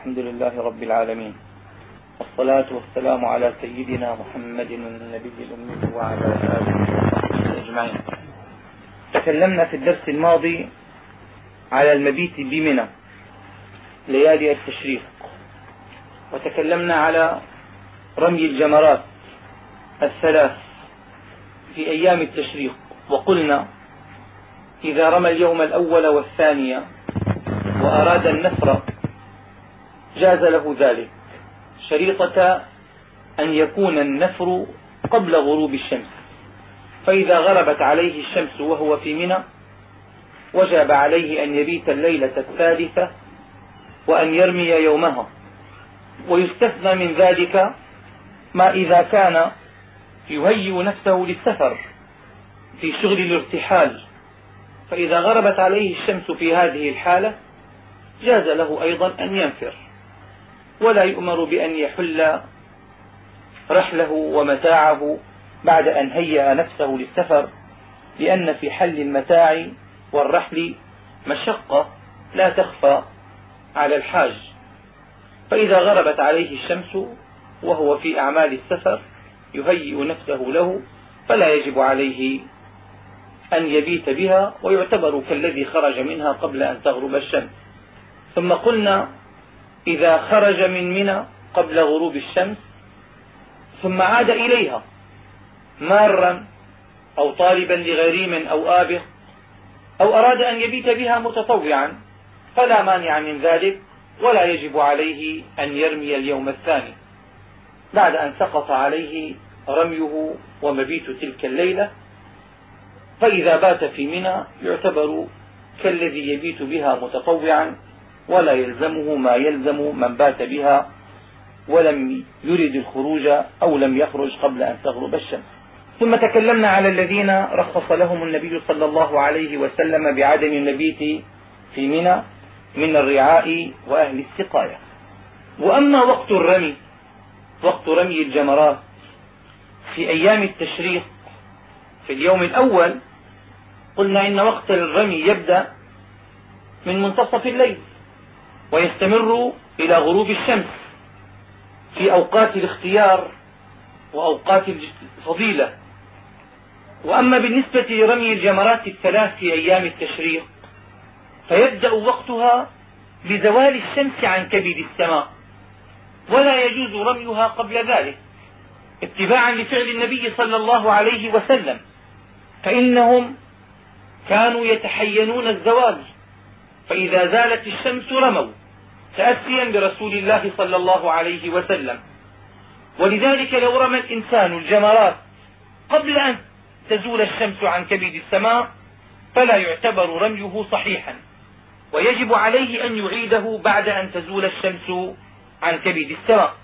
الحمد لله رب العالمين. والصلاة والسلام على سيدنا محمد النبي الأمي وعلى آله وصحبه أجمعين. تكلمنا في الدرس الماضي على المبيت بمنى ليالي التشريق. وتكلمنا على رمي الجمرات الثلاث في أيام التشريق. وقلنا إذا رمى اليوم الأول والثاني وأراد النفر جاز له ذلك. شريطة أن يكون النفر قبل غروب الشمس. فإذا غربت عليه الشمس وهو في منى وجب عليه أن يبيت الليلة الثالثة وأن يرمي يومها. ويستثنى من ذلك ما إذا كان يهيئ نفسه للسفر في شغل الارتحال. فإذا غربت عليه الشمس في هذه الحالة جاز له أيضا أن ينفر. ولا يؤمر بأن يحل رحله ومتاعه بعد أن هيأ نفسه للسفر لأن في حل المتاع والرحل مشقة لا تخفى على الحاج. فإذا غربت عليه الشمس وهو في أعمال السفر يهيئ نفسه له فلا يجب عليه أن يبيت بها ويعتبر كالذي خرج منها قبل أن تغرب الشمس. ثم قلنا إذا خرج من منى قبل غروب الشمس ثم عاد إليها مارا أو طالبا لغريم أو آبق أو أراد أن يبيت بها متطوعا فلا مانع من ذلك ولا يجب عليه أن يرمي اليوم الثاني. بعد أن سقط عليه رميه ومبيت تلك الليلة فإذا بات في منى يعتبر كالذي يبيت بها متطوعا ولا يلزمه ما يلزم من بات بها ولم يرد الخروج أو لم يخرج قبل أن تغرب الشمس. ثم تكلمنا على الذين رخص لهم النبي صلى الله عليه وسلم بعدم المبيت في منى من الرعاء وأهل السقاية. وأما وقت الرمي وقت رمي الجمرات في أيام التشريق في اليوم الأول قلنا إن وقت الرمي يبدأ من منتصف الليل. ويستمر إلى غروب الشمس في أوقات الاختيار وأوقات الفضيلة. وأما بالنسبة لرمي الجمرات الثلاث في أيام التشريق فيبدأ وقتها بزوال الشمس عن كبد السماء ولا يجوز رميها قبل ذلك اتباعا لفعل النبي صلى الله عليه وسلم فإنهم كانوا يتحينون الزوال فإذا زالت الشمس رموا. تأسيا برسول الله صلى الله عليه وسلم. ولذلك لو رمى الإنسان الجمرات قبل أن تزول الشمس عن كبد السماء فلا يعتبر رميه صحيحا. ويجب عليه أن يعيده بعد أن تزول الشمس عن كبد السماء.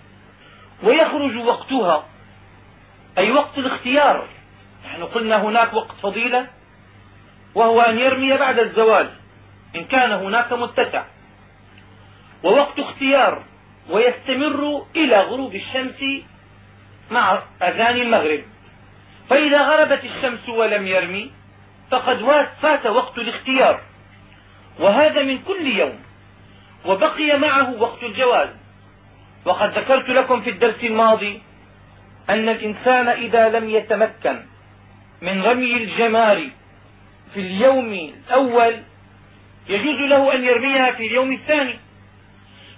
ويخرج وقتها أي وقت الاختيار. نحن قلنا هناك وقت فضيلة وهو أن يرمي بعد الزوال إن كان هناك متسع. ووقت اختيار ويستمر إلى غروب الشمس مع أذان المغرب. فإذا غربت الشمس ولم يرمي فقد فات وقت الاختيار. وهذا من كل يوم وبقي معه وقت الجواز. وقد ذكرت لكم في الدرس الماضي أن الإنسان إذا لم يتمكن من رمي الجمار في اليوم الأول يجوز له أن يرميها في اليوم الثاني.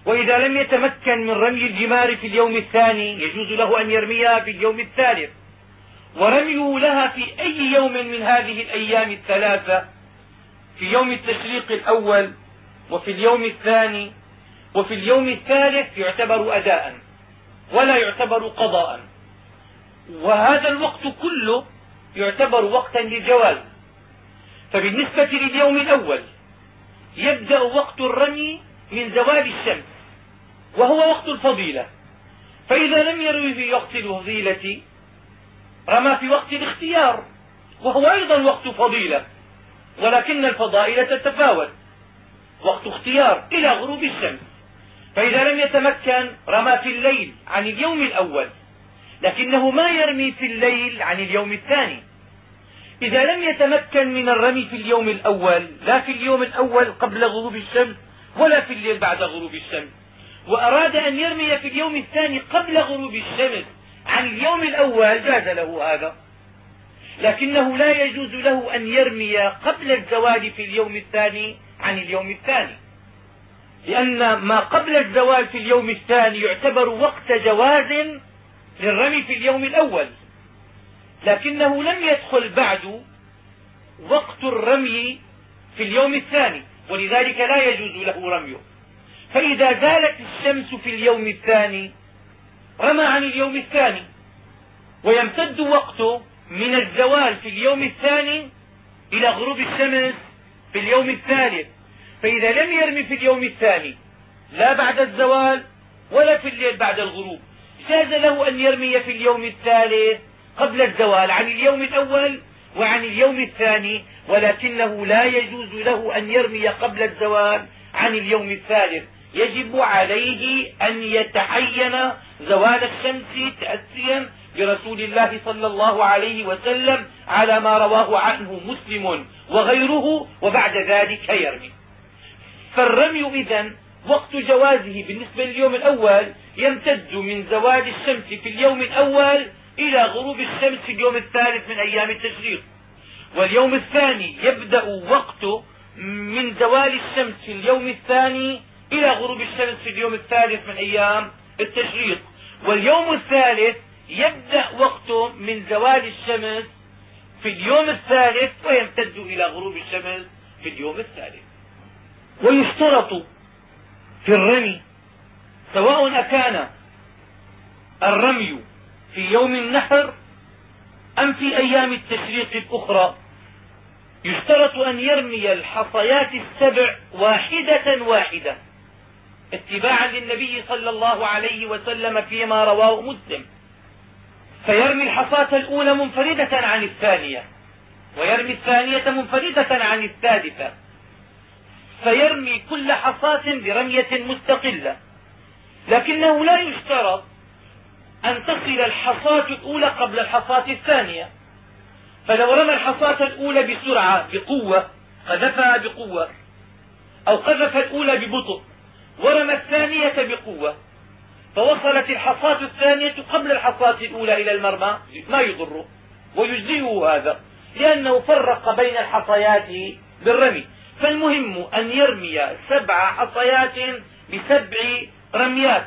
وإذا لم يتمكن من رمي الجمار في اليوم الثاني يجوز له أن يرميها في اليوم الثالث. ورميه لها في أي يوم من هذه الأيام الثلاثة في يوم التشريق الأول وفي اليوم الثاني وفي اليوم الثالث يعتبر أداء ولا يعتبر قضاء. وهذا الوقت كله يعتبر وقتا للجواز. فبالنسبة لليوم الأول يبدأ وقت الرمي من زوال الشمس. وهو وقت الفضيلة. فإذا لم يروي في وقت الفضيلة رمى في وقت الاختيار وهو أيضا وقت فضيلة ولكن الفضائل تتفاوت. وقت اختيار إلى غروب الشمس. فإذا لم يتمكن رمى في الليل عن اليوم الأول لكنه ما يرمي في الليل عن اليوم الثاني. إذا لم يتمكن من الرمي في اليوم الأول لا في اليوم الأول قبل غروب الشمس ولا في الليل بعد غروب الشمس. وأراد أن يرمي في اليوم الثاني قبل غروب الشمس عن اليوم الأول جاز له هذا. لكنه لا يجوز له أن يرمي قبل الزوال في اليوم الثاني عن اليوم الثاني. لأن ما قبل الزوال في اليوم الثاني يعتبر وقت جواز للرمي في اليوم الأول. لكنه لم يدخل بعد وقت الرمي في اليوم الثاني ولذلك لا يجوز له رميه. فإذا زالت الشمس في اليوم الثاني رمى عن اليوم الثاني. ويمتد وقته من الزوال في اليوم الثاني إلى غروب الشمس في اليوم الثالث. فإذا لم يرمي في اليوم الثاني لا بعد الزوال ولا في الليل بعد الغروب. جاز له أن يرمي في اليوم الثالث قبل الزوال عن اليوم الأول وعن اليوم الثاني ولكنه لا يجوز له أن يرمي قبل الزوال عن اليوم الثالث. يجب عليه أن يتحين زوال الشمس تأسيا برسول الله صلى الله عليه وسلم على ما رواه عنه مسلم وغيره وبعد ذلك يرمي. فالرمي إذا وقت جوازه بالنسبة لليوم الأول يمتد من زوال الشمس في اليوم الأول إلى غروب الشمس في اليوم الثالث من أيام التشريق. واليوم الثاني يبدأ وقته من زوال الشمس في اليوم الثاني إلى غروب الشمس في اليوم الثالث من أيام التشريق. واليوم الثالث يبدأ وقته من زوال الشمس في اليوم الثالث ويمتد إلى غروب الشمس في اليوم الثالث. ويشترط في الرمي سواء أكان الرمي في يوم النحر أم في أيام التشريق الأخرى يشترط أن يرمي الحصيات السبع واحدة واحدة. اتباعا للنبي صلى الله عليه وسلم فيما رواه مسلم. فيرمي الحصاة الأولى منفردة عن الثانية ويرمي الثانية منفردة عن الثالثة. فيرمي كل حصاة برمية مستقلة. لكنه لا يشترط أن تصل الحصاة الأولى قبل الحصاة الثانية. فلو رمى الحصاة الأولى بسرعة بقوة قذفها بقوة أو قذف الأولى ببطء ورمى الثانية بقوة. فوصلت الحصاة الثانية قبل الحصاة الأولى إلى المرمى. ما يضره ويجزئه هذا. لأنه فرق بين الحصيات بالرمي. فالمهم أن يرمي سبع حصيات بسبع رميات.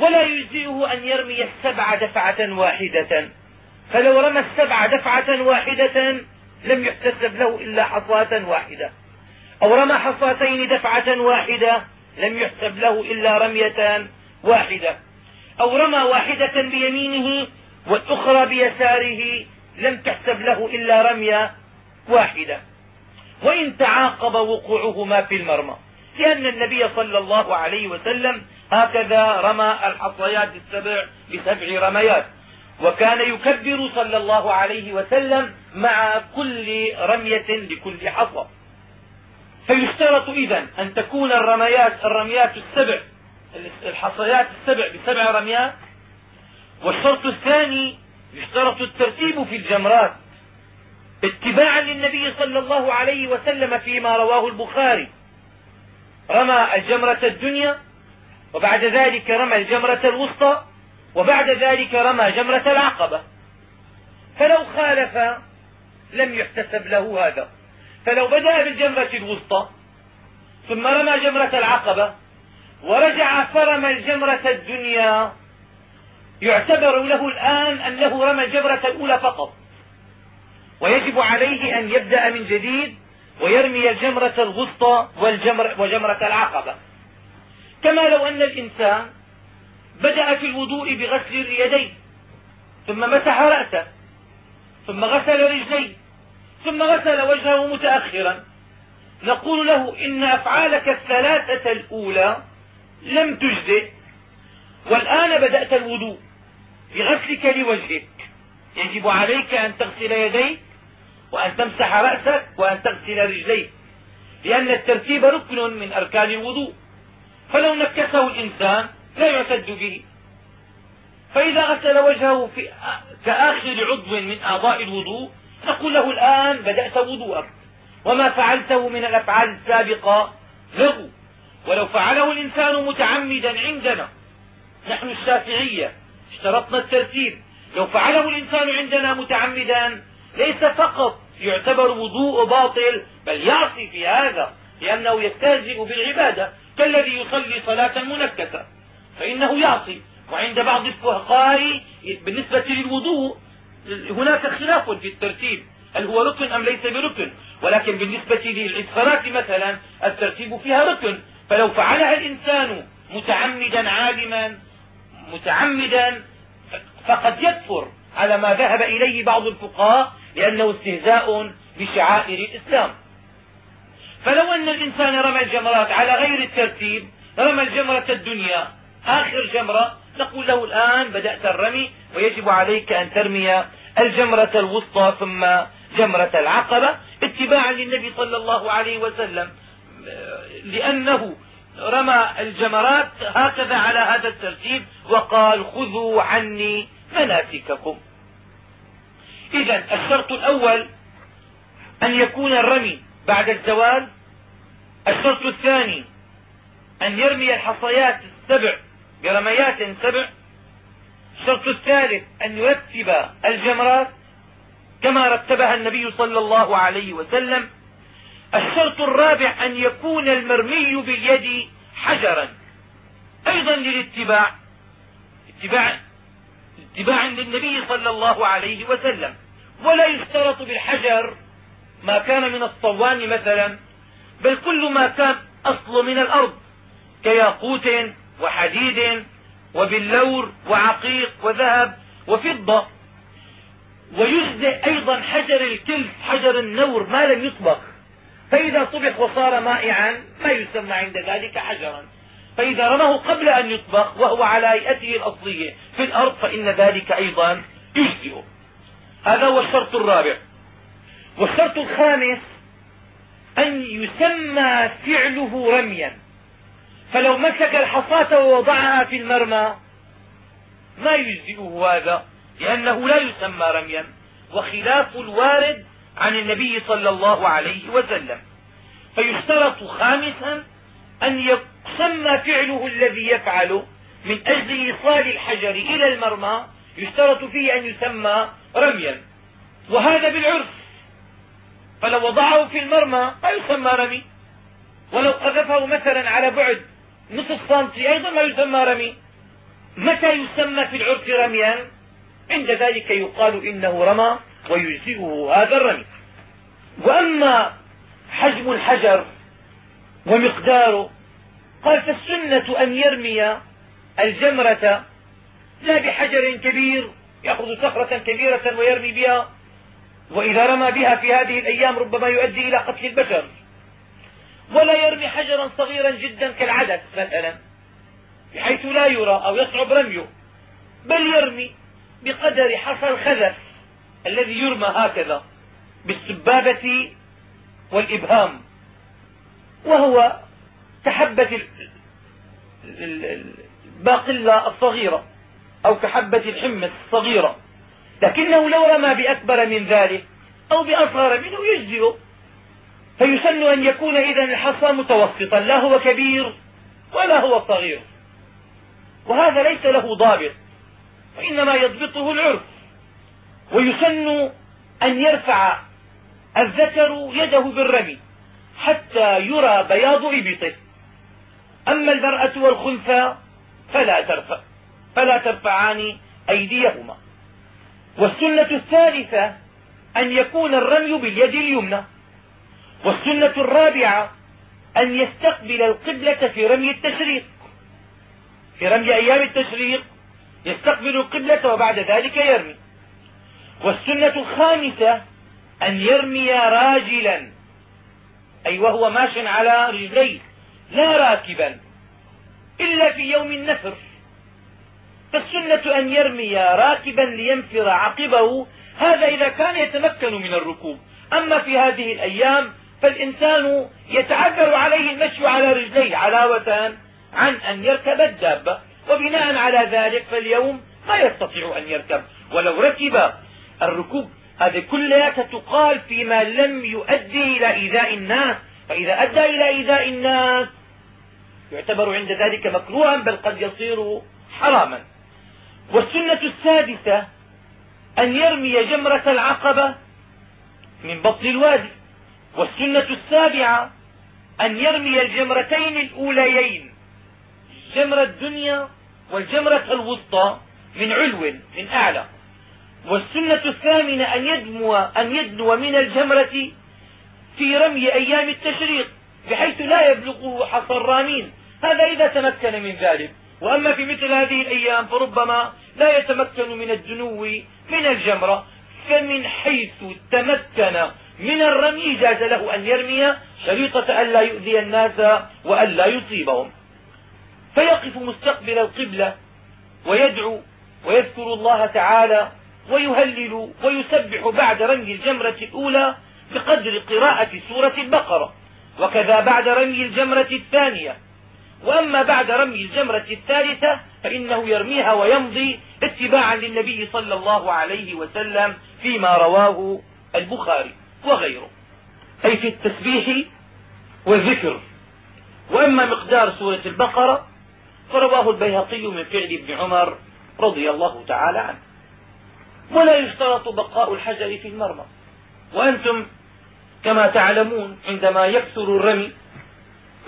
ولا يجزئه أن يرمي السبع دفعة واحدة. فلو رمى السبع دفعة واحدة لم يحتسب له إلا حصاة واحدة. أو رمى حصاتين دفعة واحدة لم يحسب له إلا رمية واحدة. أو رمى واحدة بيمينه والأخرى بيساره لم تحسب له إلا رمية واحدة. وإن تعاقب وقوعهما في المرمى. لأن النبي صلى الله عليه وسلم هكذا رمى الحصيات السبع بسبع رميات. وكان يكبر صلى الله عليه وسلم مع كل رمية لكل حصى. فيشترط إذا أن تكون الرميات الرميات السبع الحصيات السبع بسبع رميات. والشرط الثاني يشترط الترتيب في الجمرات اتباعا للنبي صلى الله عليه وسلم فيما رواه البخاري. رمى الجمرة الدنيا وبعد ذلك رمى الجمرة الوسطى وبعد ذلك رمى جمرة العقبة. فلو خالف لم يحتسب له هذا. فلو بدأ بالجمرة الوسطى ثم رمى جمرة العقبة ورجع فرمى الجمرة الدنيا يعتبر له الآن أنه رمى الجمرة الأولى فقط. ويجب عليه أن يبدأ من جديد ويرمي الجمرة الوسطى والجمر وجمرة العقبة. كما لو أن الإنسان بدأ في الوضوء بغسل اليدين ثم مسح رأسه ثم غسل رجليه ثم غسل وجهه متأخرا. نقول له إن أفعالك الثلاثة الأولى لم تجزئ والآن بدأت الوضوء بغسلك لوجهك. يجب عليك أن تغسل يديك وأن تمسح رأسك وأن تغسل رجليك لأن الترتيب ركن من أركان الوضوء. فلو نكسه الإنسان لا يعتد به. فإذا غسل وجهه في كآخر عضو من أعضاء الوضوء نقول له الآن بدأت وضوءك. وما فعلته من الأفعال السابقة لغو. ولو فعله الإنسان متعمدا عندنا. نحن الشافعية اشترطنا الترتيب. لو فعله الإنسان عندنا متعمدا ليس فقط يعتبر وضوء باطل بل يعصي في هذا لأنه يستهزئ بالعبادة. كالذي يصلي صلاة منكسة فإنه يعصي. وعند بعض الفقهاء بالنسبة للوضوء هناك خلاف في الترتيب. هل هو ركن أم ليس بركن؟ ولكن بالنسبة للصلاة مثلا الترتيب فيها ركن. فلو فعلها الإنسان متعمدا عالما متعمدا فقد يكفر على ما ذهب إليه بعض الفقهاء لأنه استهزاء بشعائر الإسلام. فلو أن الإنسان رمى الجمرات على غير الترتيب رمى الجمرة الدنيا آخر جمرة نقول له الآن بدأت الرمي ويجب عليك أن ترمي الجمرة الوسطى ثم جمرة العقبة اتباعا للنبي صلى الله عليه وسلم. لأنه رمى الجمرات هكذا على هذا الترتيب وقال خذوا عني مناسككم. إذا الشرط الأول أن يكون الرمي بعد الزوال. الشرط الثاني أن يرمي الحصيات السبع برميات سبع. الشرط الثالث أن يرتب الجمرات كما رتبها النبي صلى الله عليه وسلم. الشرط الرابع أن يكون المرمي باليد حجرا. أيضا للاتباع اتباع اتباعا للنبي صلى الله عليه وسلم. ولا يشترط بالحجر ما كان من الصوان مثلا بل كل ما كان أصل من الأرض كياقوت وحديد وباللور وعقيق وذهب وفضة. ويجزئ أيضا حجر الكلف حجر النور ما لم يطبخ. فإذا طبخ وصار مائعا ما يسمى عند ذلك حجرا. فإذا رمه قبل أن يطبخ وهو على هيئته الأصلية في الأرض فإن ذلك أيضا يجزئ هذا هو الشرط الرابع. والشرط الخامس أن يسمى فعله رميا. فلو مسك الحصاة ووضعها في المرمى ما يجزئه هذا لأنه لا يسمى رميا وخلاف الوارد عن النبي صلى الله عليه وسلم. فيشترط خامسا أن يسمى فعله الذي يفعل من أجل إيصال الحجر إلى المرمى يشترط فيه أن يسمى رميا. وهذا بالعرف. فلو وضعه في المرمى ما يسمى رمي. ولو قذفه مثلا على بعد نصف سنتي أيضا ما يسمى رمي. متى يسمى في العرف رميا؟ عند ذلك يقال إنه رمى ويجزئه هذا الرمي. وأما حجم الحجر ومقداره قال فالسنة أن يرمي الجمرة لا بحجر كبير يأخذ صخرة كبيرة ويرمي بها وإذا رمى بها في هذه الأيام ربما يؤدي إلى قتل البشر. ولا يرمي حجرا صغيرا جدا كالعدس مثلا بحيث لا يرى أو يصعب رميه. بل يرمي بقدر حصى الخذف الذي يرمى هكذا بالسبابة والإبهام. وهو كحبة الباقلة الصغيرة أو كحبة الحمص الصغيرة. لكنه لو رمى بأكبر من ذلك أو بأصغر منه يجزئ فيسن أن يكون إذا الحصى متوسطا لا هو كبير ولا هو صغير. وهذا ليس له ضابط وإنما يضبطه العرف. ويسن أن يرفع الذكر يده بالرمي حتى يرى بياض إبطه. أما المرأة والخنثى فلا ترفع فلا ترفعان أيديهما. والسنة الثالثة أن يكون الرمي باليد اليمنى. والسنة الرابعة أن يستقبل القبلة في رمي التشريق. في رمي أيام التشريق يستقبل القبلة وبعد ذلك يرمي. والسنة الخامسة أن يرمي راجلا. أي وهو ماش على رجليه لا راكبا إلا في يوم النفر. فالسنة أن يرمي راكبا لينفر عقبه هذا إذا كان يتمكن من الركوب. أما في هذه الأيام فالإنسان يتعذر عليه المشي على رجليه علاوة عن أن يركب الدابة وبناء على ذلك فاليوم ما يستطيع أن يركب. ولو ركب الركوب هذه كلها تقال فيما لم يؤدي إلى إيذاء الناس. فإذا أدى إلى إيذاء الناس يعتبر عند ذلك مكروها بل قد يصير حراما. والسنة السادسة أن يرمي جمرة العقبة من بطن الوادي. والسنة السابعة أن يرمي الجمرتين الأوليين جمرة الدنيا والجمرة الوسطى من علو من أعلى. والسنة الثامنة أن يدنو, أن يدنو من الجمرة في رمي أيام التشريق بحيث لا يبلغه حصى الرامين. هذا إذا تمكن من ذلك. وأما في مثل هذه الأيام فربما لا يتمكن من الدنو من الجمرة فمن حيث تمكن من الرمي جاز له أن يرمي شريطة ألا يؤذي الناس وألا يصيبهم. فيقف مستقبل القبلة ويدعو ويذكر الله تعالى ويهلل ويسبح بعد رمي الجمرة الأولى بقدر قراءة سورة البقرة. وكذا بعد رمي الجمرة الثانية. وأما بعد رمي الجمرة الثالثة فإنه يرميها ويمضي اتباعا للنبي صلى الله عليه وسلم فيما رواه البخاري. وغيره. أي في التسبيح والذكر. وأما مقدار سورة البقرة فرواه البيهقي من فعل ابن عمر رضي الله تعالى عنه. ولا يشترط بقاء الحجر في المرمى. وأنتم كما تعلمون عندما يكثر الرمي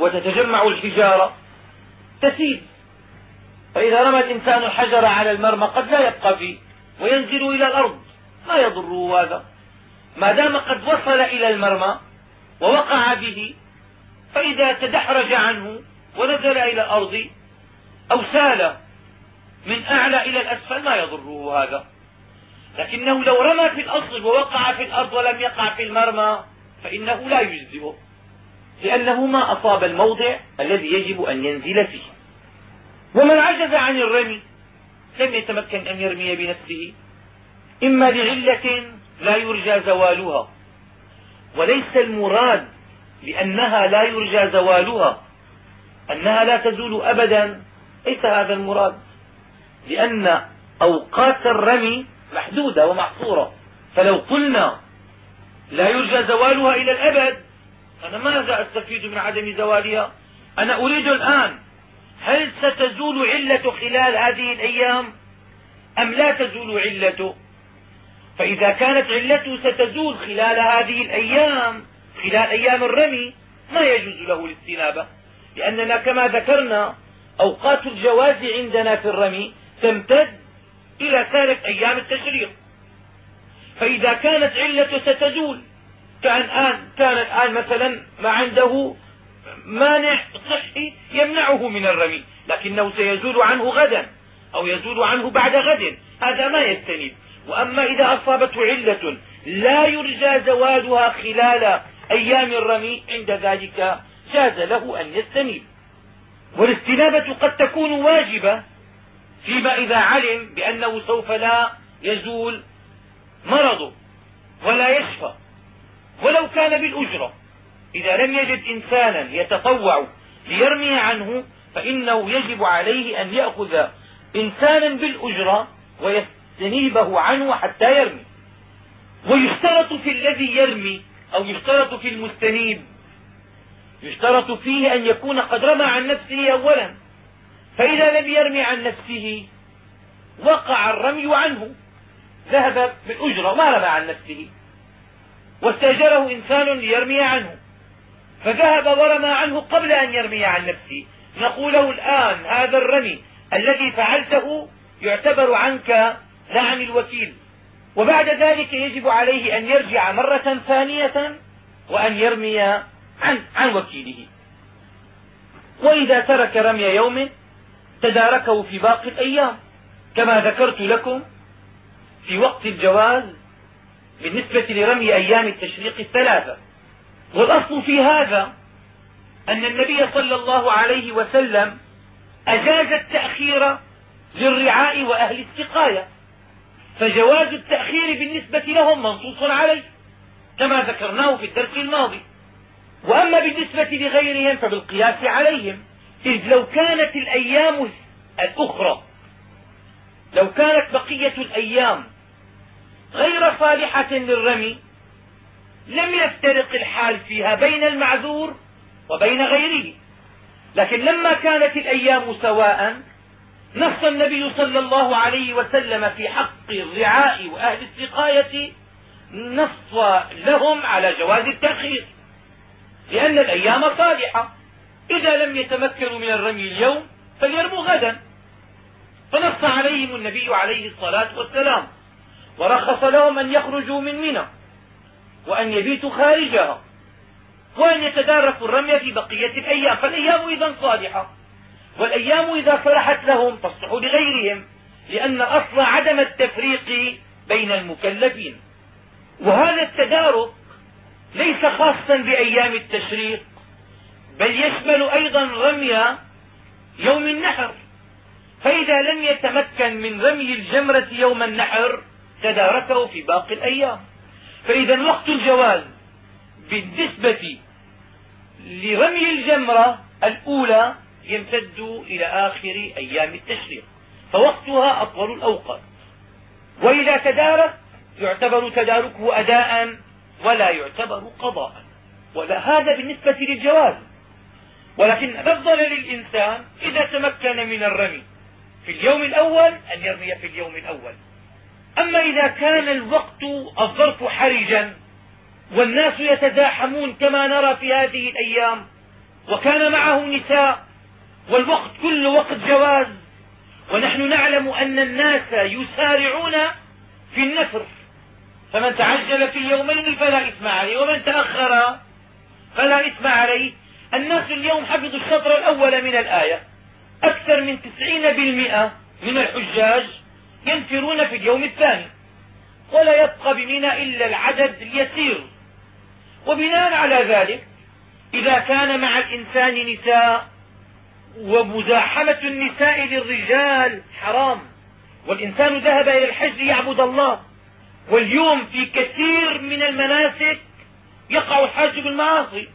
وتتجمع الحجارة تسيل. فإذا رمى الإنسان الحجر على المرمى قد لا يبقى فيه وينزل إلى الأرض. ما يضره هذا؟ ما دام قد وصل إلى المرمى ووقع به فإذا تدحرج عنه ونزل إلى الأرض أو سال من أعلى إلى الأسفل ما يضره هذا. لكنه لو رمى في الأصل ووقع في الأرض ولم يقع في المرمى فإنه لا يجزئه لأنه ما أصاب الموضع الذي يجب أن ينزل فيه. ومن عجز عن الرمي لم يتمكن أن يرمي بنفسه إما لعلة لا يرجى زوالها. وليس المراد لأنها لا يرجى زوالها أنها لا تزول أبدا. ليس هذا المراد لأن أوقات الرمي محدودة ومحصورة. فلو قلنا لا يرجى زوالها إلى الأبد أنا ماذا أستفيد من عدم زوالها؟ أنا أريد الآن هل ستزول علة خلال هذه الأيام؟ أم لا تزول علته فإذا كانت علته ستزول خلال هذه الأيام خلال أيام الرمي ما يجوز له الاستنابة. لأننا كما ذكرنا أوقات الجواز عندنا في الرمي تمتد إلى ثالث أيام التشريق. فإذا كانت علته ستزول كان الآن كان الآن مثلا ما عنده مانع صحي يمنعه من الرمي لكنه سيزول عنه غدا أو يزول عنه بعد غد. هذا ما يستنيب. وأما إذا أصابته علة لا يرجى زوالها خلال أيام الرمي. عند ذلك جاز له أن يستنيب. والاستنابة قد تكون واجبة فيما إذا علم بأنه سوف لا يزول مرضه ولا يشفى. ولو كان بالأجرة إذا لم يجد إنسانا يتطوع ليرمي عنه فإنه يجب عليه أن يأخذ إنسانا بالأجرة ويستنيبه عنه حتى يرمي. ويشترط في الذي يرمي أو يشترط في المستنيب. يشترط فيه أن يكون قد رمى عن نفسه أولا. فإذا لم يرمي عن نفسه وقع الرمي عنه. ذهب بالأجرة ما رمى عن نفسه. واستأجره إنسان ليرمي عنه. فذهب ورمى عنه قبل أن يرمي عن نفسه. نقول له الآن هذا الرمي الذي فعلته يعتبر عنك لا عن الوكيل. وبعد ذلك يجب عليه أن يرجع مرة ثانية وأن يرمي عن, عن وكيله. وإذا ترك رمي يوم تداركه في باقي الأيام كما ذكرت لكم في وقت الجواز بالنسبة لرمي أيام التشريق الثلاثة. والأصل في هذا أن النبي صلى الله عليه وسلم أجاز التأخير للرعاء وأهل السقاية. فجواز التأخير بالنسبة لهم منصوص عليه كما ذكرناه في الدرس الماضي. وأما بالنسبة لغيرهم فبالقياس عليهم إذ لو كانت الأيام الأخرى لو كانت بقية الأيام غير صالحة للرمي لم يفترق الحال فيها بين المعذور وبين غيره. لكن لما كانت الأيام سواء نص النبي صلى الله عليه وسلم في حق الرعاء وأهل السقاية نص لهم على جواز التأخير لأن الأيام صالحة. إذا لم يتمكنوا من الرمي اليوم فليرموا غدا. فنص عليهم النبي عليه الصلاة والسلام ورخص لهم أن يخرجوا من منى وأن يبيتوا خارجها وأن يتداركوا الرمي في بقية الأيام. فالأيام إذا صالحة. والأيام إذا صلحت لهم تصلح لغيرهم لأن أصل عدم التفريق بين المكلفين. وهذا التدارك ليس خاصا بأيام التشريق بل يشمل أيضا رمي يوم النحر. فإذا لم يتمكن من رمي الجمرة يوم النحر تداركه في باقي الأيام. فإذا وقت الجواز بالنسبة لرمي الجمرة الأولى يمتد إلى آخر أيام التشريق. فوقتها أطول الأوقات. وإذا تدارك يعتبر تداركه أداء ولا يعتبر قضاء. ولا هذا بالنسبة للجواز. ولكن أفضل للإنسان إذا تمكن من الرمي في اليوم الأول أن يرمي في اليوم الأول. أما إذا كان الوقت الظرف حرجا والناس يتزاحمون كما نرى في هذه الأيام وكان معه نساء والوقت كله وقت جواز. ونحن نعلم أن الناس يسارعون في النفر. فمن تعجل في اليومين فلا إثم عليه ومن تأخر فلا إثم عليه. الناس اليوم حفظوا الشطر الأول من الآية. أكثر من تسعين بالمئة من الحجاج ينفرون في اليوم الثاني. ولا يبقى بمنى إلا العدد اليسير. وبناء على ذلك إذا كان مع الإنسان نساء ومزاحمة النساء للرجال حرام. والإنسان ذهب إلى الحج ليعبد الله. واليوم في كثير من المناسك يقع الحاج بالمعاصي.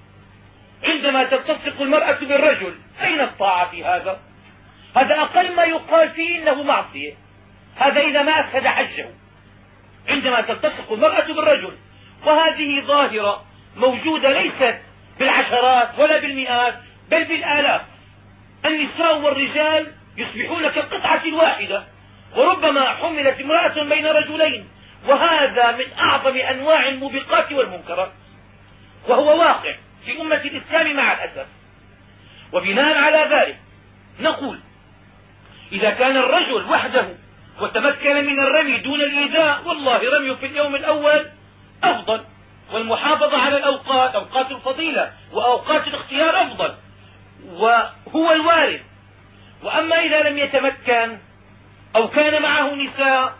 عندما تلتصق المرأة بالرجل أين الطاعة في هذا؟ هذا أقل ما يقال فيه إنه معصية. هذا إذا ما أفسد حجه. عندما تلتصق المرأة بالرجل وهذه ظاهرة موجودة ليست بالعشرات ولا بالمئات بل بالآلاف. النساء والرجال يصبحون كالقطعة الواحدة. وربما حملت امرأة بين رجلين وهذا من أعظم أنواع الموبقات والمنكرات. وهو واقع في أمة الإسلام مع الأسف. وبناء على ذلك نقول إذا كان الرجل وحده وتمكن من الرمي دون الإيذاء والله رميه في اليوم الأول أفضل. والمحافظة على الأوقات أوقات الفضيلة وأوقات الاختيار أفضل. وهو الوارد وأما إذا لم يتمكن أو كان معه نساء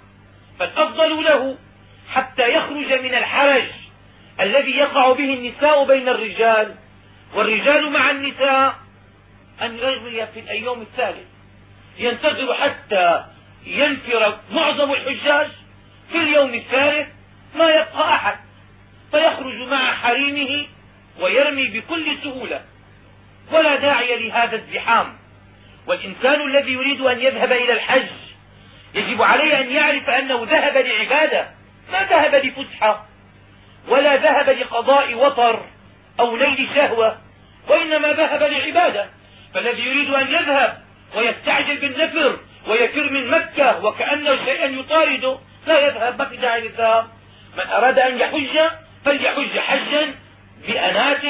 فالأفضل له حتى يخرج من الحرج الذي يقع به النساء بين الرجال والرجال مع النساء أن يرمي في الأيام الثالث. ينتظر حتى ينفر معظم الحجاج في اليوم الثالث ما يبقى أحد فيخرج مع حريمه ويرمي بكل سهولة. ولا داعي لهذا الزحام. والإنسان الذي يريد أن يذهب إلى الحج يجب عليه أن يعرف أنه ذهب لعبادة ما ذهب لفسحة ولا ذهب لقضاء وطر أو نيل شهوة وإنما ذهب لعبادة. فالذي يريد أن يذهب ويستعجل بالنفر ويفر من مكة وكأنه شيئا يطارده لا يذهب ما في داعي للذهاب. من أراد أن يحج فليحج حجا بأنات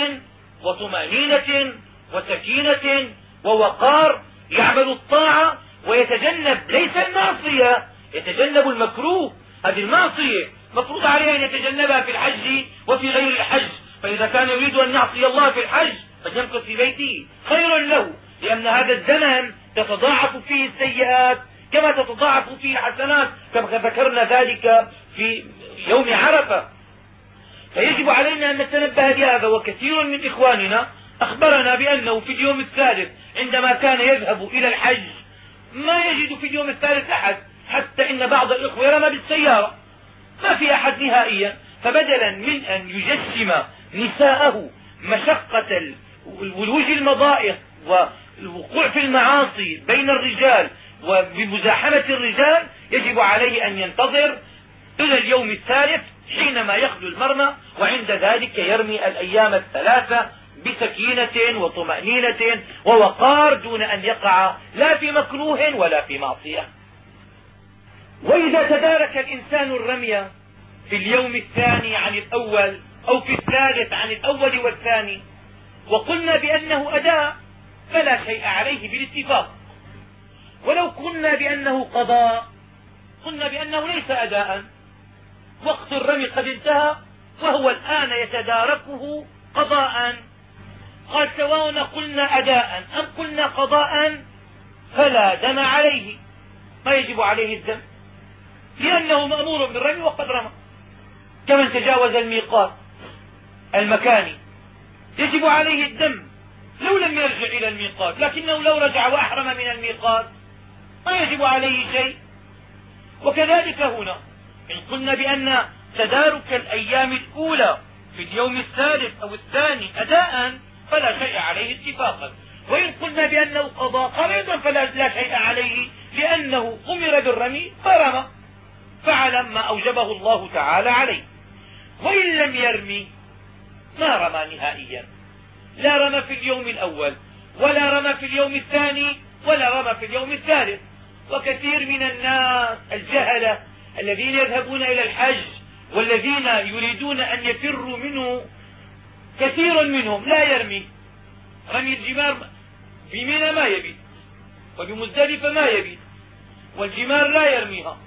وطمأنينة وسكينة ووقار يعمل الطاعة ويتجنب ليس المعصية يتجنب المكروه. هذه المعصية مفروض عليه أن يتجنبها في الحج وفي غير الحج. فإذا كان يريد أن يعصي الله في الحج فليمكث في بيته. خير له لأن هذا الزمن تتضاعف فيه السيئات كما تتضاعف فيه الحسنات كما ذكرنا ذلك في يوم عرفة. فيجب علينا أن نتنبه لهذا وكثير من إخواننا أخبرنا بأنه في اليوم الثالث عندما كان يذهب إلى الحج ما يجد في اليوم الثالث أحد حتى إن بعض الإخوة يرمى بالسيارة. ما في أحد نهائيا. فبدلا من أن يجسم نساءه مشقة ولوج المضائق والوقوع في المعاصي بين الرجال وبمزاحمة الرجال يجب عليه أن ينتظر إلى اليوم الثالث حينما يخلو المرمى وعند ذلك يرمي الأيام الثلاثة بسكينة وطمأنينة ووقار دون أن يقع لا في مكروه ولا في معصية. وإذا تدارك الإنسان الرمي في اليوم الثاني عن الأول أو في الثالث عن الأول والثاني وقلنا بأنه أداء فلا شيء عليه بالاتفاق. ولو قلنا بأنه قضاء قلنا بأنه ليس أداء. وقت الرمي قد انتهى وهو الآن يتداركه قضاء. قال سواء قلنا أداء أم قلنا قضاء؟ فلا دم عليه. ما يجب عليه الدم. لأنه مأمور بالرمي وقد رمى. كمن تجاوز الميقات المكاني. يجب عليه الدم. لو لم يرجع إلى الميقات لكنه لو رجع وأحرم من الميقات ما يجب عليه شيء. وكذلك هنا إن قلنا بأن تدارك الأيام الأولى في اليوم الثالث أو الثاني أداء فلا شيء عليه اتفاقا. وإن قلنا بأنه قضاء قال أيضا فلا لا شيء عليه لأنه أمر بالرمي فرمى فعل ما أوجبه الله تعالى عليه. وإن لم يرمي ما رمى نهائيا. لا رمى في اليوم الأول ولا رمى في اليوم الثاني ولا رمى في اليوم الثالث. وكثير من الناس الجهلة الذين يذهبون إلى الحج والذين يريدون أن يفروا منه كثير منهم لا يرمي. رمي الجمار بمنى ما يبيت وبمزدلفة ما يبيت والجمار لا يرميها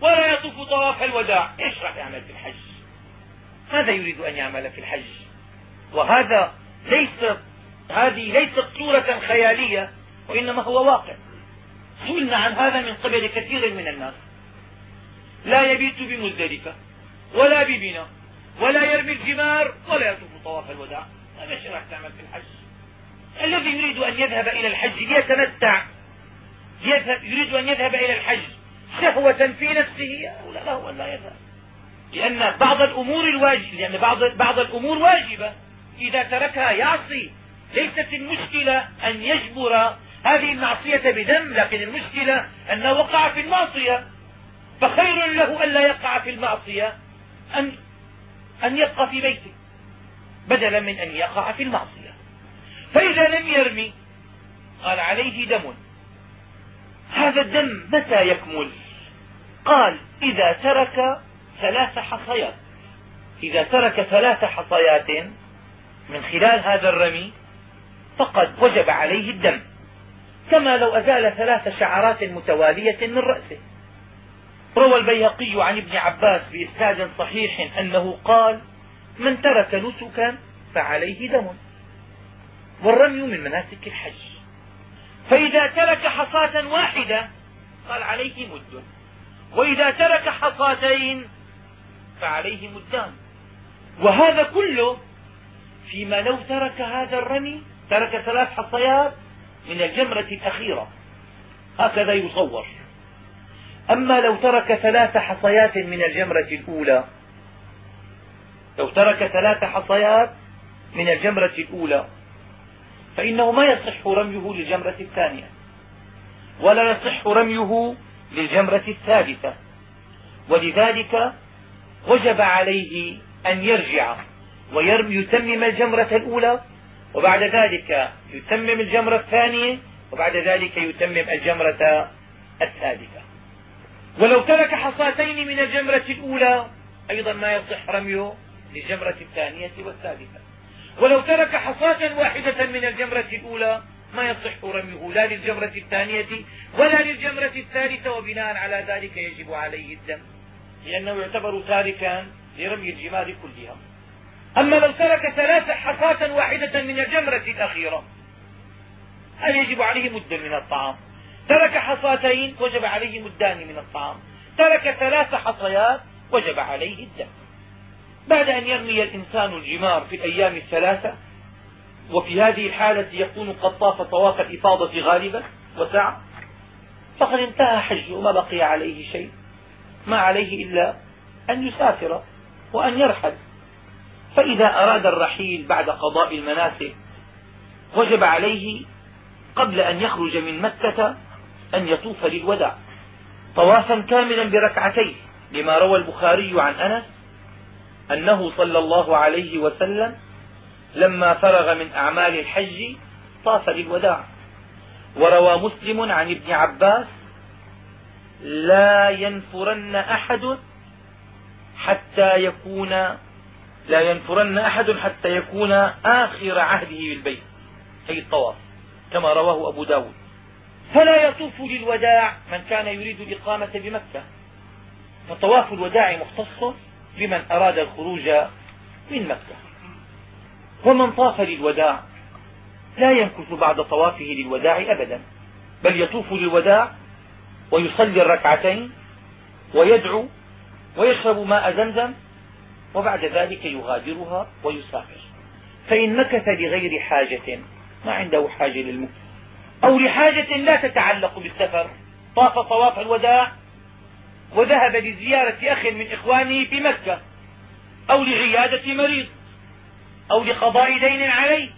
ولا يطوف طواف الوداع. إيش راح يعمل في الحج. ماذا يريد أن يعمل في الحج؟ وهذا ليس هذه ليست صورة خيالية وإنما هو واقع. سئلنا عن هذا من قبل كثير من الناس. لا يبيت بمزدلفة ولا ببنى ولا يرمي الجمار ولا يطوف طواف الوداع. هذا إيش راح تعمل في الحج. الذي يريد أن يذهب إلى الحج ليتمتع. يذهب يريد أن يذهب إلى الحج شهوة في نفسه. أولى له أن لا يذهب. لأن بعض الأمور الواجبة لأن بعض بعض الأمور واجبة. إذا تركها يعصي. ليست المشكلة أن يجبر. هذه المعصية بدم لكن المشكلة أنه وقع في المعصية. فخير له ألا يقع في المعصية. أن, أن يبقى في بيته بدلا من أن يقع في المعصية. فإذا لم يرمي قال عليه دم. هذا الدم متى يكمل؟ قال إذا ترك ثلاث حصيات. إذا ترك ثلاث حصيات من خلال هذا الرمي فقد وجب عليه الدم. كما لو أزال ثلاث شعرات متوالية من رأسه. روى البيهقي عن ابن عباس بإسناد صحيح أنه قال من ترك نسكا فعليه دم والرمي من مناسك الحج. فإذا ترك حصاة واحدة قال عليه مد. وإذا ترك حصاتين فعليه مدان. وهذا كله فيما لو ترك هذا الرمي ترك ثلاث حصيات من الجمرة الأخيرة. هكذا يصور. أما لو ترك ثلاث حصيات من الجمرة الأولى لو ترك ثلاث حصيات من الجمرة الأولى فإنه ما يصح رميه للجمرة الثانية ولا يصح رميه للجمرة الثالثة. ولذلك وجب عليه أن يرجع ويتمم الجمرة الأولى وبعد ذلك يتمم الجمرة الثانية وبعد ذلك يتمم الجمرة الثالثة. ولو ترك حصاتين من الجمرة الأولى أيضا ما يصح رميه للجمرة الثانية والثالثة. ولو ترك حصاة واحدة من الجمرة الأولى ما يصح رميه لا للجمرة الثانية ولا للجمرة الثالثة وبناء على ذلك يجب عليه الدم. لأنه يعتبر تاركا لرمي الجمار كلها. أما لو ترك ثلاث حصاة واحدة من الجمرة الأخيرة هل يجب عليه مد من الطعام؟ ترك حصاتين وجب عليه مدان من الطعام. ترك ثلاث حصيات وجب عليه الدم بعد أن يرمي الإنسان الجمار في الأيام الثلاثة وفي هذه الحالة يكون قد طاف طواف الإفاضة غالبا وسعى فقد انتهى حجه وما بقي عليه شيء ما عليه إلا أن يسافر وأن يرحل. فإذا أراد الرحيل بعد قضاء المناسك وجب عليه قبل أن يخرج من مكة أن يطوف للوداع طوافا كاملا بركعتين لما روى البخاري عن أنس أنه صلى الله عليه وسلم لما فرغ من أعمال الحج طاف للوداع. وروى مسلم عن ابن عباس لا ينفرن أحد حتى يكون لا ينفرن أحد حتى يكون آخر عهده بالبيت أي الطواف كما رواه أبو داود. فلا يطوف للوداع من كان يريد الإقامة بمكة. فطواف الوداع مختص بمن أراد الخروج من مكة. ومن طاف للوداع لا يمكث بعد طوافه للوداع أبدا بل يطوف للوداع ويصلي الركعتين ويدعو ويشرب ماء زمزم وبعد ذلك يغادرها ويسافر. فإن مكث لغير حاجة ما عنده حاجة للمكث. أو لحاجة لا تتعلق بالسفر. طاف طواف الوداع وذهب لزيارة أخ من إخوانه في مكة أو لعيادة مريض أو لقضاء دين عليه.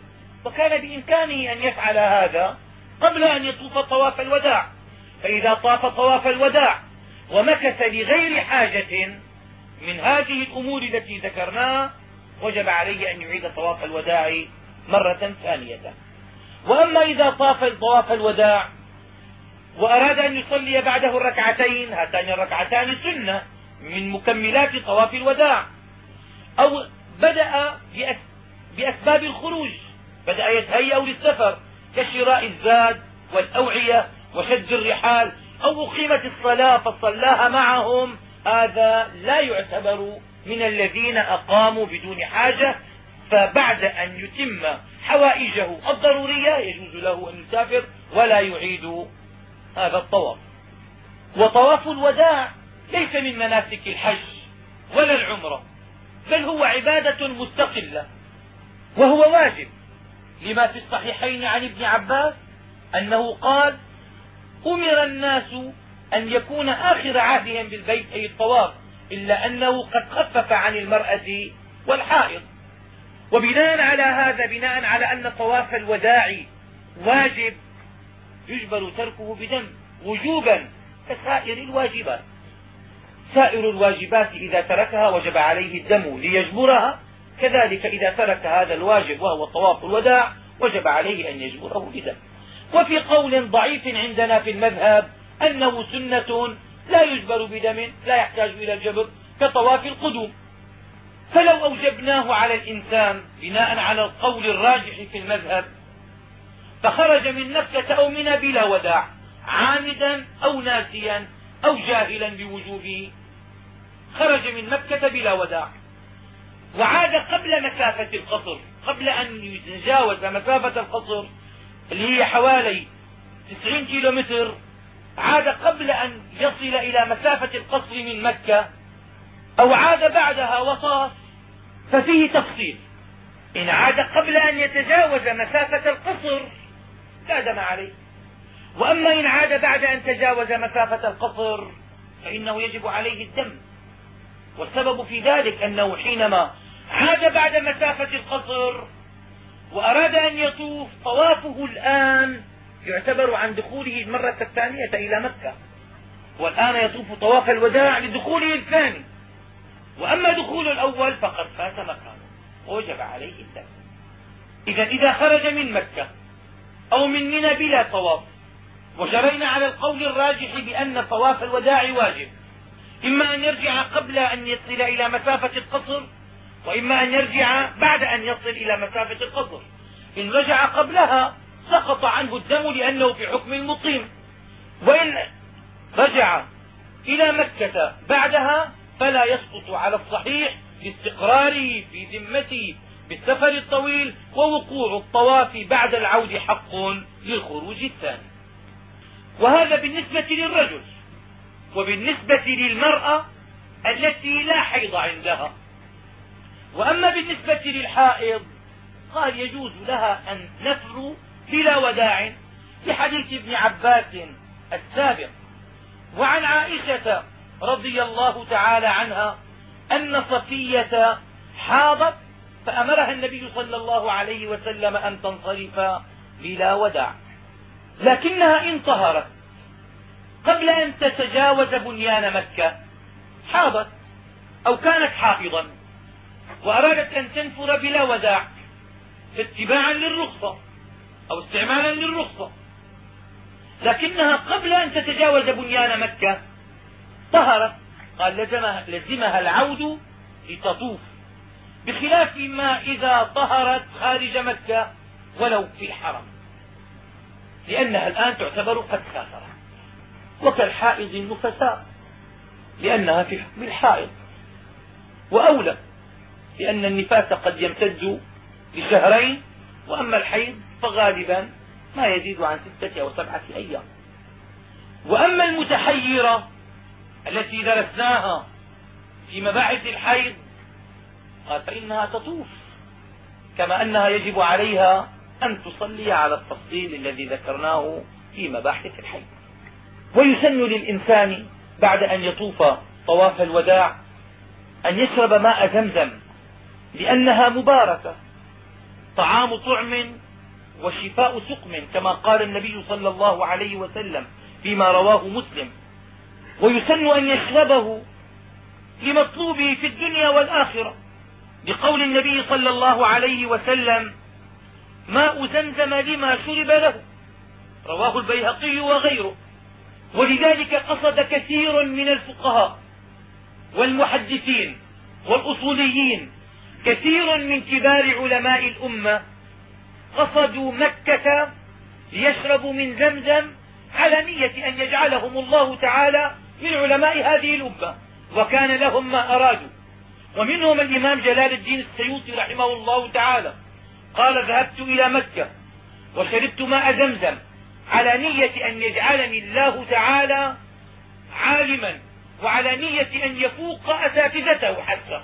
وكان بإمكانه أن يفعل هذا قبل أن يطوف طواف الوداع. فإذا طاف طواف الوداع ومكث لغير حاجة من هذه الأمور التي ذكرناها وجب عليه أن يعيد طواف الوداع مرة ثانية. وأما إذا طاف طواف الوداع وأراد أن يصلي بعده الركعتين هاتان الركعتان سنة من مكملات طواف الوداع. أو بدأ بأسباب الخروج بدأ يتهيأ للسفر كشراء الزاد والأوعية وشد الرحال أو أقيمت الصلاة فصلاها معهم. هذا لا يعتبر من الذين أقاموا بدون حاجة فبعد أن يتم حوائجه الضرورية يجوز له أن يسافر ولا يعيد هذا الطواف. وطواف الوداع ليس من مناسك الحج ولا العمرة بل هو عبادة مستقلة وهو واجب. لما في الصحيحين عن ابن عباس أنه قال أمر الناس أن يكون آخر عهدهم بالبيت أي الطواف إلا أنه قد خفف عن المرأة والحائض. وبناء على هذا بناء على أن طواف الوداع واجب يجبر تركه بدم وجوبا كسائر الواجبات. سائر الواجبات إذا تركها وجب عليه الدم ليجبرها. كذلك إذا ترك هذا الواجب وهو طواف الوداع وجب عليه أن يجبره بدم وفي قول ضعيف عندنا في المذهب أنه سنة لا يجبر بدم لا يحتاج إلى الجبر كطواف القدوم. فلو أوجبناه على الإنسان بناء على القول الراجح في المذهب فخرج من مكة أو من بلا وداع عامدا أو ناسيا أو جاهلا بوجوبه. خرج من مكة بلا وداع. وعاد قبل مسافة القصر قبل أن يتجاوز مسافة القصر اللي هي حوالي 90 كيلو متر عاد قبل أن يصل إلى مسافة القصر من مكة أو عاد بعدها وطاف ففيه تفصيل. إن عاد قبل أن يتجاوز مسافة القصر لا دم عليه. وأما إن عاد بعد أن تجاوز مسافة القصر فإنه يجب عليه الدم. والسبب في ذلك أنه حينما عاد بعد مسافة القصر وأراد أن يطوف طوافه الآن يعتبر عن دخوله المرة الثانية إلى مكة. والآن يطوف طواف الوداع لدخوله الثاني. وأما دخول الأول فقد فات مكانه ووجب عليه الدم إذا إذا خرج من مكة أو من منى بلا طواف وجرينا على القول الراجح بأن طواف الوداع واجب. إما أن يرجع قبل أن يصل إلى مسافة القصر وإما أن يرجع بعد أن يصل إلى مسافة القصر. إن رجع قبلها سقط عنه الدم لأنه في حكم المقيم. وإن رجع إلى مكة بعدها فلا يسقط على الصحيح لاستقراره في ذمته بالسفر الطويل ووقوع الطواف بعد العود حق للخروج الثاني. وهذا بالنسبة للرجل وبالنسبة للمرأة التي لا حيض عندها. وأما بالنسبة للحائض قال يجوز لها أن نفر بلا وداع لحديث ابن عباس السابق. وعن عائشة رضي الله تعالى عنها أن صفية حاضت فأمرها النبي صلى الله عليه وسلم أن تنصرف بلا وداع. لكنها إن طهرت. قبل أن تتجاوز بنيان مكة حاضت أو كانت حافظا وأرادت أن تنفر بلا وداع اتباعا للرخصة أو استعمالا للرخصة. لكنها قبل أن تتجاوز بنيان مكة طهرت. قال لزمها, لزمها العود لتطوف. بخلاف ما إذا طهرت خارج مكة ولو في الحرم. لأنها الآن تعتبر قد سافرت. وكالحائض النفساء. لأنها في حكم الحائض. وأولى لأن النفاس قد يمتد لشهرين. وأما الحيض فغالبا ما يزيد عن ستة أو سبعة أيام. وأما المتحيرة التي درسناها في مباحث الحيض قال فإنها تطوف كما أنها يجب عليها أن تصلي على التفصيل الذي ذكرناه في مباحث الحيض. ويسن للإنسان بعد أن يطوف طواف الوداع أن يشرب ماء زمزم لأنها مباركة طعام طعم وشفاء سقم كما قال النبي صلى الله عليه وسلم فيما رواه مسلم. ويسن أن يشربه لمطلوبه في الدنيا والآخرة. لقول النبي صلى الله عليه وسلم ماء زمزم لما شرب له. رواه البيهقي وغيره. ولذلك قصد كثير من الفقهاء والمحدثين والأصوليين كثير من كبار علماء الأمة قصدوا مكة ليشربوا من زمزم على نية أن يجعلهم الله تعالى من علماء هذه الأمة وكان لهم ما أرادوا. ومنهم الإمام جلال الدين السيوطي رحمه الله تعالى. قال ذهبت إلى مكة وشربت ماء زمزم على نية أن يجعلني الله تعالى عالما وعلى نية أن يفوق أساتذته حتى.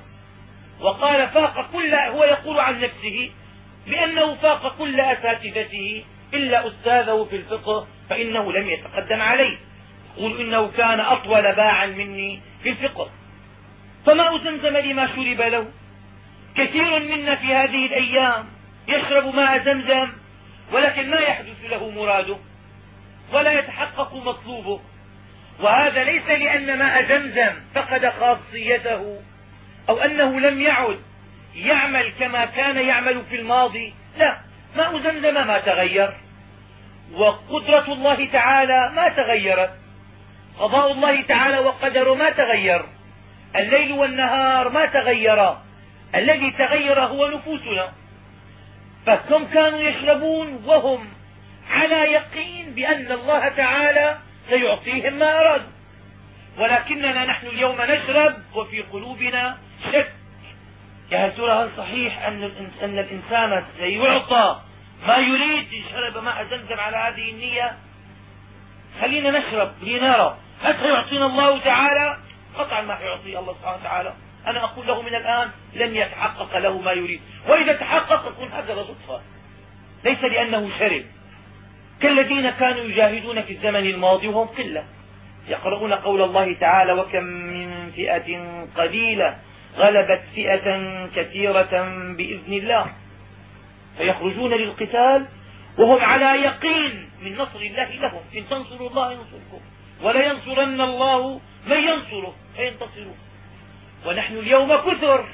وقال فاق كل هو يقول عن نفسه بأنه فاق كل أساتذته إلا أستاذه في الفقه فإنه لم يتقدم عليه. يقول إنه كان أطول باعا مني في الفقه. فماء زمزم لما شرب له. كثير منا في هذه الأيام يشرب ماء زمزم ولكن ما يحدث له مراده ولا يتحقق مطلوبه. وهذا ليس لأن ماء زمزم فقد خاصيته أو أنه لم يعد يعمل كما كان يعمل في الماضي. لا ماء زمزم ما تغير وقدرة الله تعالى ما تغيرت. قضاء الله تعالى وقدره ما تغير. الليل والنهار ما تغيرا الذي تغير هو نفوسنا. فكم كانوا يشربون وهم على يقين بأن الله تعالى سيعطيهم ما أرادوا ولكننا نحن اليوم نشرب وفي قلوبنا شك. يا ترى هل صحيح أن الإنسان سيعطى ما يريد إن شرب ماء زمزم على هذه النية؟ خلينا نشرب لنرى. هل سيعطينا الله تعالى؟ قطعا ما سيعطي الله سبحانه وتعالى. أنا أقول له من الآن لن يتحقق له ما يريد. وإذا تحقق يكون هكذا صدفة ليس لأنه شرب. كالذين كانوا يجاهدون في الزمن الماضي وهم قلة. يقرؤون قول الله تعالى وكم من فئة قليلة غلبت فئة كثيرة بإذن الله. فيخرجون للقتال وهم على يقين من نصر الله لهم. إن تنصروا الله ينصركم. ولينصرن الله من ينصره فينتصرون. ونحن اليوم كثر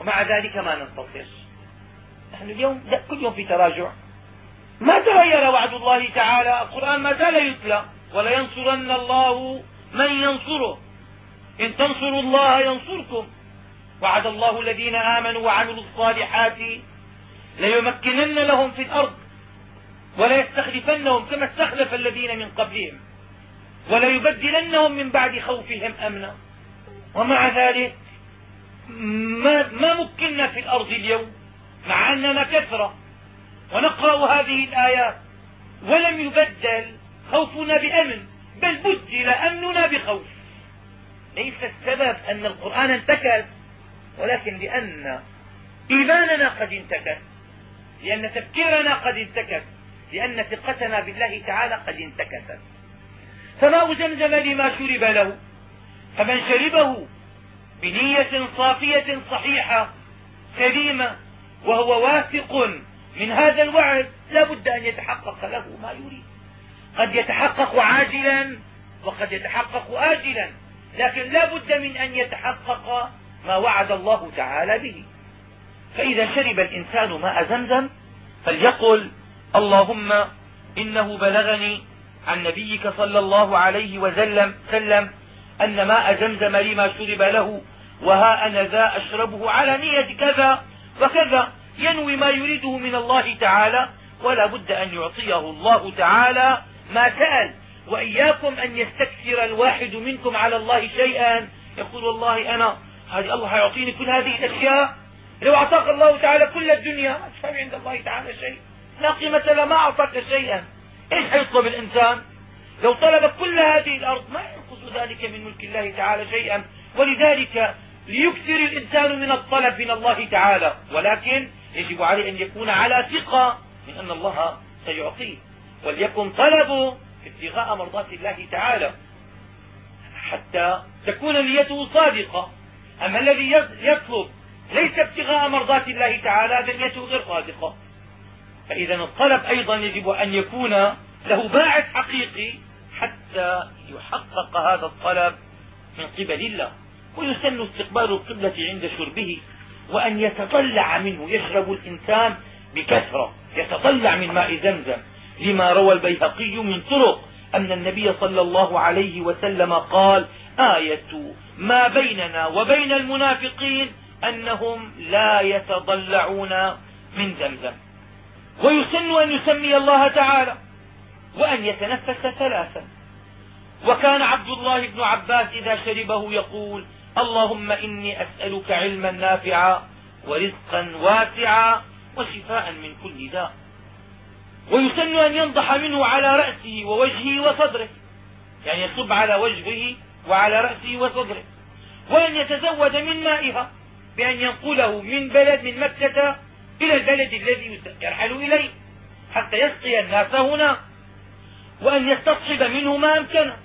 ومع ذلك ما ننتصر. نحن اليوم كل يوم في تراجع. ما تغير وعد الله تعالى القرآن ما زال يتلى. ولينصرن الله من ينصره. إن تنصروا الله ينصركم. وعد الله الذين آمنوا وعملوا الصالحات ليمكنن لهم في الأرض وليستخلفنهم كما استخلف الذين من قبلهم. وليبدلنهم من بعد خوفهم أمنا. ومع ذلك ما, ما مكنا في الأرض اليوم مع أننا كثرة ونقرأ هذه الآيات ولم يبدل خوفنا بأمن بل بدل أمننا بخوف. ليس السبب أن القرآن انتكس ولكن لأن إيماننا قد انتكس لأن تفكيرنا قد انتكس لأن ثقتنا بالله تعالى قد انتكست. فماء زمزم لما شرب له. فمن شربه بنية صافية صحيحة سليمة وهو واثق من هذا الوعد لا بد أن يتحقق له ما يريد. قد يتحقق عاجلا وقد يتحقق آجلا لكن لا بد من أن يتحقق ما وعد الله تعالى به. فإذا شرب الإنسان ماء زمزم فليقل اللهم إنه بلغني عن نبيك صلى الله عليه وسلم سلم أن ماء زمزم لما شرب له وها أنا ذا أشربه على نية كذا وكذا. ينوي ما يريده من الله تعالى ولا بد أن يعطيه الله تعالى ما سأل. وإياكم أن يستكثر الواحد منكم على الله شيئا. يقول والله أنا هذه الله يعطيني كل هذه الأشياء. لو أعطاك الله تعالى كل الدنيا ما تفهم عند الله تعالى شيء. لا قيمة له ما أعطاك شيئا. إيش حيطلب الإنسان لو طلب كل هذه الأرض ما ينقص ذلك من ملك الله تعالى شيئا. ولذلك ليكثر الإنسان من الطلب من الله تعالى. ولكن يجب عليه أن يكون على ثقة من أن الله سيعطيه. وليكن طلبه ابتغاء مرضات الله تعالى. حتى تكون نيته صادقة. أما الذي يطلب ليس ابتغاء مرضات الله تعالى هذا نيته غير صادقة. فإذا الطلب أيضا يجب أن يكون له باعث حقيقي حتى يحقق هذا الطلب من قبل الله. ويسن استقبال القبلة عند شربه وأن يتطلع منه يشرب الإنسان بكثرة يتطلع من ماء زمزم. لما روى البيهقي من طرق أن النبي صلى الله عليه وسلم قال آية ما بيننا وبين المنافقين أنهم لا يتضلعون من زمزم. ويسن أن يسمي الله تعالى وأن يتنفس ثلاثا. وكان عبد الله بن عباس إذا شربه يقول اللهم إني أسألك علما نافعا ورزقا واسعا وشفاء من كل داء. ويسن أن ينضح منه على رأسه ووجهه وصدره يعني يصب على وجهه وعلى رأسه وصدره. وأن يتزود من مائها بأن ينقله من بلد من مكة إلى البلد الذي يرحل إليه حتى يسقي الناس هنا وأن يستصحب منه ما أمكنه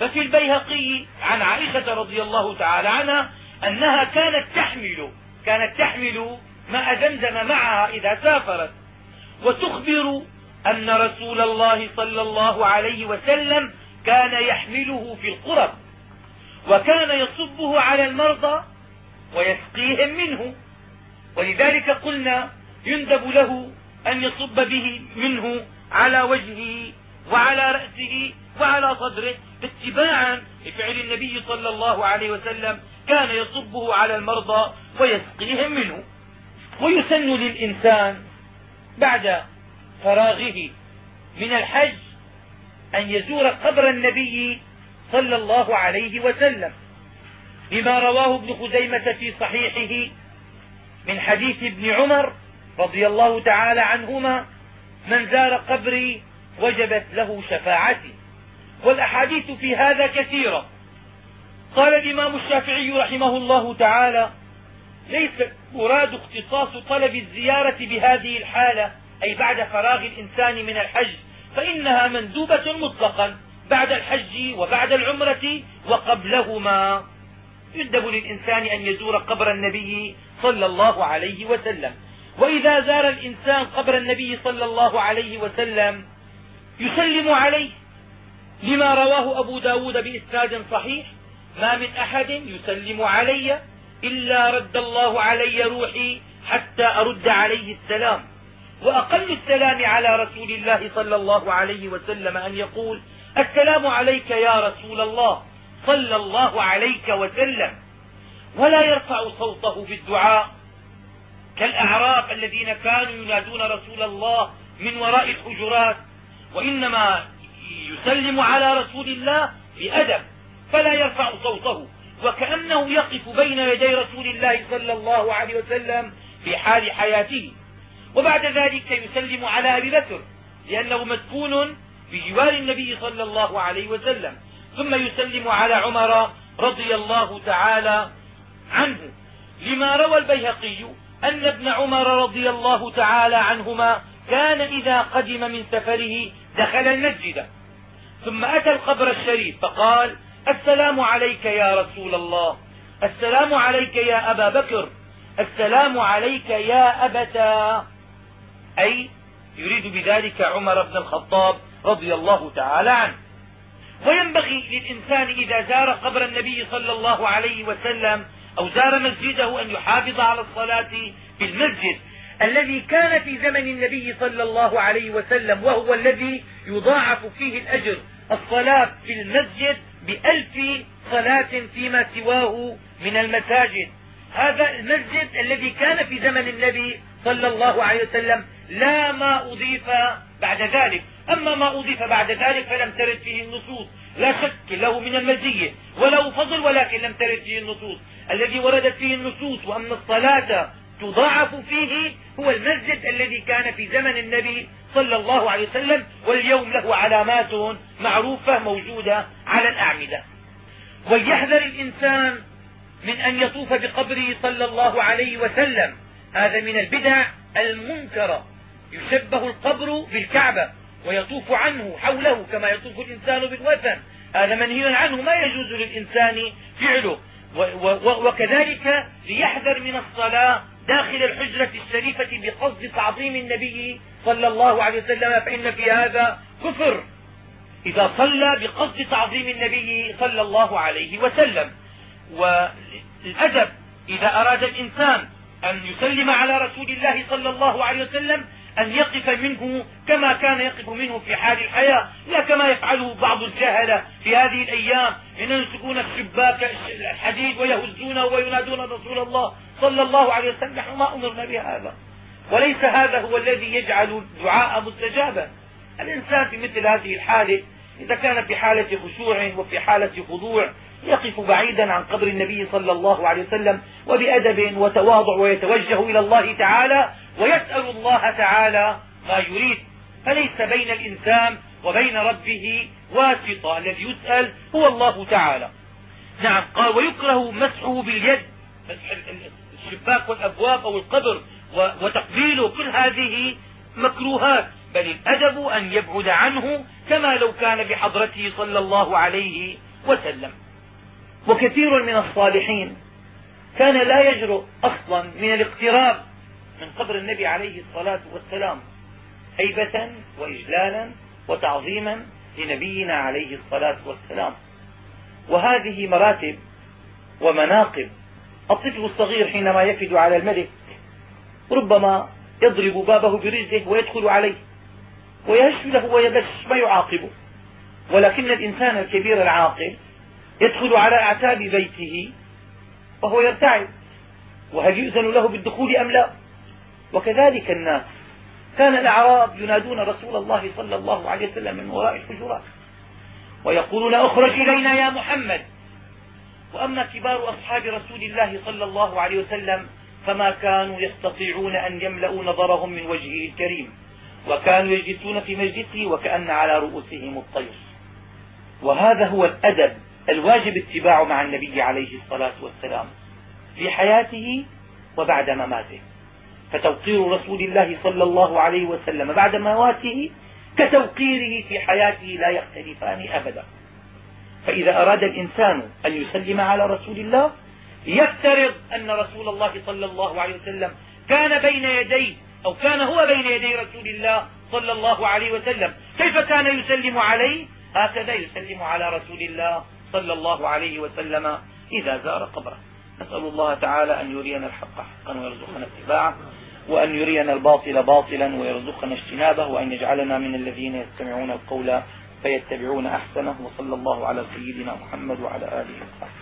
ففي البيهقي عن عائشة رضي الله تعالى عنها أنها كانت تحمل كانت تحمل ماء زمزم معها إذا سافرت. وتخبر أن رسول الله صلى الله عليه وسلم كان يحمله في القرب وكان يصبه على المرضى ويسقيهم منه. ولذلك قلنا يندب له أن يصب به منه على وجهه وعلى رأسه وعلى صدره اتباعا لفعل النبي صلى الله عليه وسلم. كان يصبه على المرضى ويسقيهم منه. ويسن للإنسان بعد فراغه من الحج أن يزور قبر النبي صلى الله عليه وسلم. بما رواه ابن خزيمة في صحيحه من حديث ابن عمر رضي الله تعالى عنهما من زار قبري وجبت له شفاعتي والأحاديث في هذا كثيرة. قال الإمام الشافعي رحمه الله تعالى ليس مراد اختصاص طلب الزيارة بهذه الحالة أي بعد فراغ الإنسان من الحج فإنها مندوبة مطلقا بعد الحج وبعد العمرة وقبلهما. يندب للإنسان أن يزور قبر النبي صلى الله عليه وسلم. وإذا زار الإنسان قبر النبي صلى الله عليه وسلم يسلم عليه. لما رواه أبو ب داود بإسناد صحيح ما من أحد يسلم علي إلا رد الله علي روحي حتى أرد عليه السلام. وأقل السلام على رسول الله صلى الله عليه وسلم أن يقول السلام عليك يا رسول الله صلى الله عليك وسلم. ولا يرفع صوته بالدعاء كالأعراب الذين كانوا ينادون رسول الله من وراء الحجرات وإنما يسلم على رسول الله بأدب فلا يرفع صوته وكأنه يقف بين يدي رسول الله صلى الله عليه وسلم في حال حياته. وبعد ذلك يسلم على أبي بكر لأنه مسكون بجوار النبي صلى الله عليه وسلم ثم يسلم على عمر رضي الله تعالى عنه. لما روى البيهقي أن ابن عمر رضي الله تعالى عنهما كان إذا قدم من سفره دخل المسجد. ثم أتى القبر الشريف فقال السلام عليك يا رسول الله. السلام عليك يا أبا بكر. السلام عليك يا أبتا أي يريد بذلك عمر بن الخطاب رضي الله تعالى عنه. وينبغي للإنسان إذا زار قبر النبي صلى الله عليه وسلم أو زار مسجده أن يحافظ على الصلاة في المسجد. الذي كان في زمن النبي صلى الله عليه وسلم وهو الذي يضاعف فيه الأجر الصلاة في المسجد بألف صلاة فيما سواه من المساجد. هذا المسجد الذي كان في زمن النبي صلى الله عليه وسلم لا ما أضيف بعد ذلك. أما ما أضيف بعد ذلك فلم ترد فيه النصوص. لا شك له من المزية وله فضل ولكن لم ترد فيه النصوص. الذي وردت فيه النصوص وأن الصلاة تضاعف فيه هو المسجد الذي كان في زمن النبي صلى الله عليه وسلم واليوم له علامات معروفة موجودة على الأعمدة. وليحذر الإنسان من أن يطوف بقبره صلى الله عليه وسلم. هذا من البدع المنكرة يشبه القبر بالكعبة ويطوف عنه حوله كما يطوف الإنسان بالوثن. هذا منهي عنه ما يجوز للإنسان فعله. وكذلك ليحذر من الصلاة داخل الحجرة الشريفة بقصد تعظيم النبي صلى الله عليه وسلم. فإن في هذا كفر إذا صلى بقصد تعظيم النبي صلى الله عليه وسلم. والأدب إذا أراد الإنسان أن يسلم على رسول الله صلى الله عليه وسلم أن يقف منه كما كان يقف منه في حال الحياة لا كما يفعله بعض الجهلة في هذه الأيام. إن يمسكون الشباك الحديد ويهزونه وينادون رسول الله صلى الله عليه وسلم نحن ما أمرنا بهذا. وليس هذا هو الذي يجعل الدعاء مستجابا. الإنسان في مثل هذه الحالة إذا كان في حالة خشوع وفي حالة خضوع يقف بعيدا عن قبر النبي صلى الله عليه وسلم وبأدب وتواضع ويتوجه إلى الله تعالى ويسأل الله تعالى ما يريد. فليس بين الإنسان وبين ربه واسطة. الذي يسأل هو الله تعالى. نعم قال ويكره مسحه باليد. مسح الشباك والأبواب أو القبر وتقبيله. كل هذه مكروهات. بل الأدب أن يبعد عنه كما لو كان بحضرته صلى الله عليه وسلم. وكثير من الصالحين كان لا يجرؤ أصلا من الاقتراب. من قبر النبي عليه الصلاة والسلام هيبة وإجلالا وتعظيما لنبينا عليه الصلاة والسلام. وهذه مراتب ومناقب. الطفل الصغير حينما يفد على الملك ربما يضرب بابه برجله ويدخل عليه ويهش له ويبش ما يعاقبه. ولكن الإنسان الكبير العاقل يدخل على أعتاب بيته وهو يرتعد. وهل يؤذن له بالدخول أم لا؟ وكذلك الناس كان الأعراب ينادون رسول الله صلى الله عليه وسلم من وراء الحجرات ويقولون اخرج إلينا يا محمد. وأما كبار أصحاب رسول الله صلى الله عليه وسلم فما كانوا يستطيعون أن يملؤوا نظرهم من وجهه الكريم وكانوا يجلسون في مجلسه وكأن على رؤوسهم الطير. وهذا هو الأدب الواجب اتباعه مع النبي عليه الصلاة والسلام في حياته وبعد مماته. فتوقير رسول الله صلى الله عليه وسلم بعد مماته كتوقيره في حياته لا يختلفان أبدا. فإذا أراد الإنسان أن يسلم على رسول الله يفترض أن رسول الله صلى الله عليه وسلم كان بين يديه أو كان هو بين يدي رسول الله صلى الله عليه وسلم. كيف كان يسلم عليه؟ هكذا يسلم على رسول الله صلى الله عليه وسلم إذا زار قبره. نسأل الله تعالى أن يرينا الحق حقا ويرزقنا اتباعه. وأن يرينا الباطل باطلا ويرزقنا اجتنابه وأن يجعلنا من الذين يستمعون القول فيتبعون أحسنه وصلى الله على سيدنا محمد وعلى آله وصحبه.